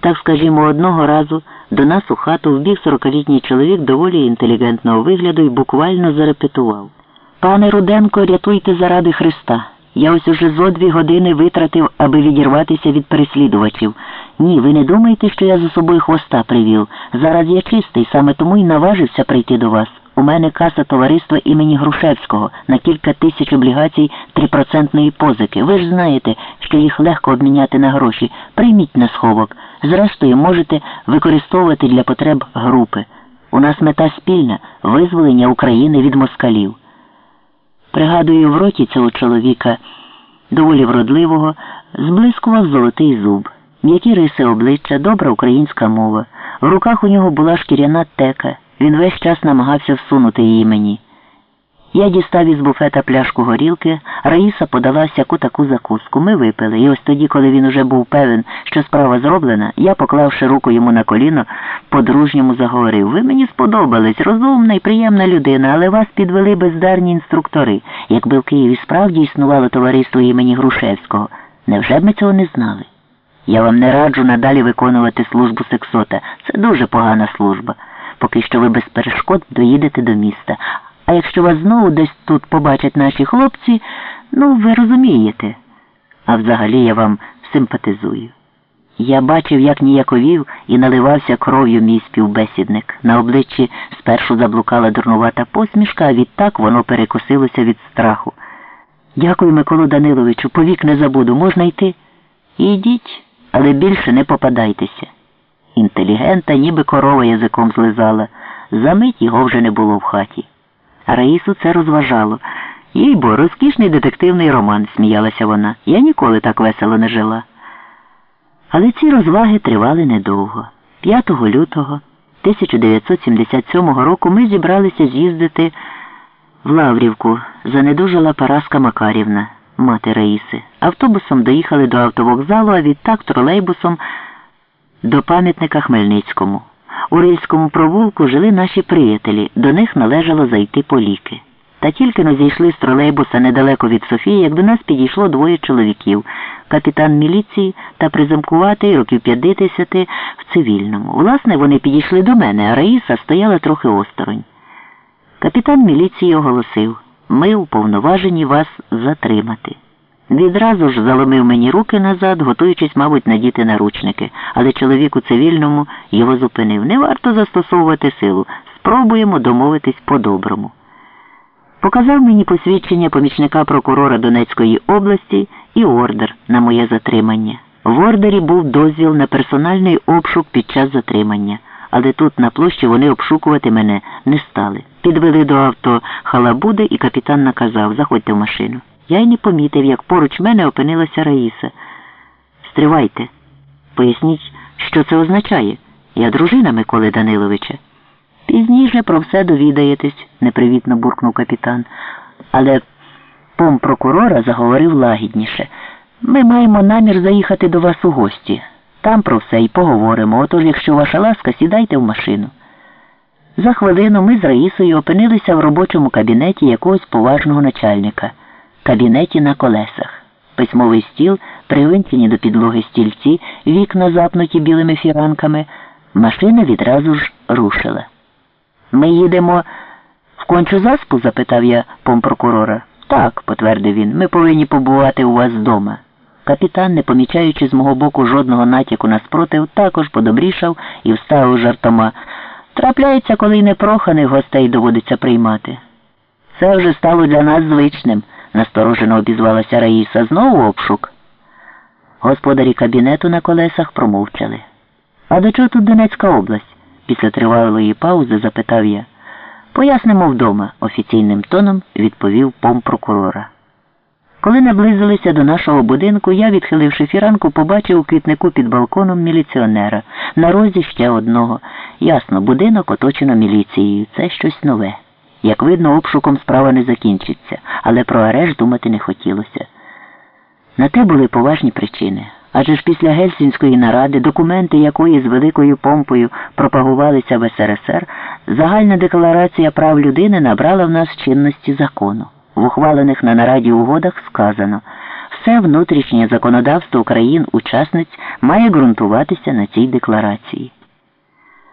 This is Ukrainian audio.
Так скажімо, одного разу до нас у хату вбіг сорокалітній чоловік доволі інтелігентного вигляду і буквально зарепетував. Пане Руденко, рятуйте заради Христа. Я ось уже зо дві години витратив, аби відірватися від переслідувачів. Ні, ви не думаєте, що я за собою хвоста привів. Зараз я чистий, саме тому й наважився прийти до вас. У мене каса товариства імені Грушевського на кілька тисяч облігацій трипроцентної позики. Ви ж знаєте, що їх легко обміняти на гроші. Прийміть на сховок. Зрештою, можете використовувати для потреб групи. У нас мета спільна визволення України від москалів. Пригадую, в роті цього чоловіка, доволі вродливого, зблискував золотий зуб, м'які риси обличчя, добра українська мова. В руках у нього була шкіряна тека. Він весь час намагався всунути її мені. Я дістав із буфета пляшку горілки, Раїса подала всяку таку закуску. Ми випили, і ось тоді, коли він уже був певен, що справа зроблена, я, поклавши руку йому на коліно, по-дружньому заговорив. Ви мені сподобались, розумна і приємна людина, але вас підвели бездарні інструктори. Якби в Києві справді існувало товариство імені Грушевського, невже б ми цього не знали? Я вам не раджу надалі виконувати службу сексота. Це дуже погана служба. Поки що ви без перешкод доїдете до міста. А якщо вас знову десь тут побачать наші хлопці, ну ви розумієте. А взагалі я вам симпатизую. Я бачив, як ніяковів і наливався кров'ю мій співбесідник. На обличчі спершу заблукала дурнувата посмішка, а відтак воно перекосилося від страху. Дякую, Миколу Даниловичу, повік не забуду. Можна йти? Ідіть, але більше не попадайтеся. Інтелігента, ніби корова язиком злизала. Замить його вже не було в хаті. Раїсу це розважало. Їй бо розкішний детективний роман, сміялася вона. Я ніколи так весело не жила. Але ці розваги тривали недовго. 5 лютого 1977 року ми зібралися з'їздити в Лаврівку. Занедужила Параска Макарівна, мати Раїси. Автобусом доїхали до автовокзалу, а відтак тролейбусом до пам'ятника Хмельницькому. У Рильському провулку жили наші приятелі, до них належало зайти по ліки. Та тільки не зійшли з тролейбуса недалеко від Софії, як до нас підійшло двоє чоловіків капітан міліції та приземкуватий років 50 в цивільному. Власне, вони підійшли до мене, а Раїса стояла трохи осторонь. Капітан міліції оголосив ми уповноважені вас затримати. Відразу ж заломив мені руки назад, готуючись, мабуть, надіти наручники, але чоловік у цивільному його зупинив. Не варто застосовувати силу. Спробуємо домовитись по-доброму. Показав мені посвідчення помічника прокурора Донецької області і ордер на моє затримання. В ордері був дозвіл на персональний обшук під час затримання, але тут на площі вони обшукувати мене не стали. Підвели до авто халабуди, і капітан наказав заходьте в машину. Я й не помітив, як поруч мене опинилася Раїса. Стривайте, поясніть, що це означає. Я дружина Миколи Даниловича. Пізніше про все довідаєтесь, непривітно буркнув капітан. Але пом прокурора заговорив лагідніше. Ми маємо намір заїхати до вас у гості. Там про все і поговоримо. Отож, якщо ваша ласка, сідайте в машину. За хвилину ми з Раїсою опинилися в робочому кабінеті якогось поважного начальника кабінеті на колесах, письмовий стіл, привинчені до підлоги стільці, вікна запнуті білими фіранками. Машина відразу ж рушила. Ми їдемо в кончу заспу? запитав я помпрокурора. Так, потвердив він, ми повинні побувати у вас вдома. Капітан, не помічаючи з мого боку жодного натяку на спротив, також подобрішав і вставив жартома. Трапляється, коли й непроханих гостей доводиться приймати. Це вже стало для нас звичним насторожено обізвалася Раїса. Знову обшук. Господарі кабінету на колесах промовчали. А до чого тут Донецька область? Після тривалої паузи запитав я. Пояснимо вдома, офіційним тоном відповів пом прокурора. Коли наблизилися до нашого будинку, я, відхиливши фіранку, побачив у квітнику під балконом міліціонера. На розі ще одного. Ясно, будинок оточено міліцією. Це щось нове. Як видно, обшуком справа не закінчиться, але про арешт думати не хотілося. На те були поважні причини. Адже ж після Гельсінської наради, документи якої з великою помпою пропагувалися в СРСР, загальна декларація прав людини набрала в нас чинності закону. В ухвалених на нараді угодах сказано Все внутрішнє законодавство країн-учасниць має ґрунтуватися на цій декларації.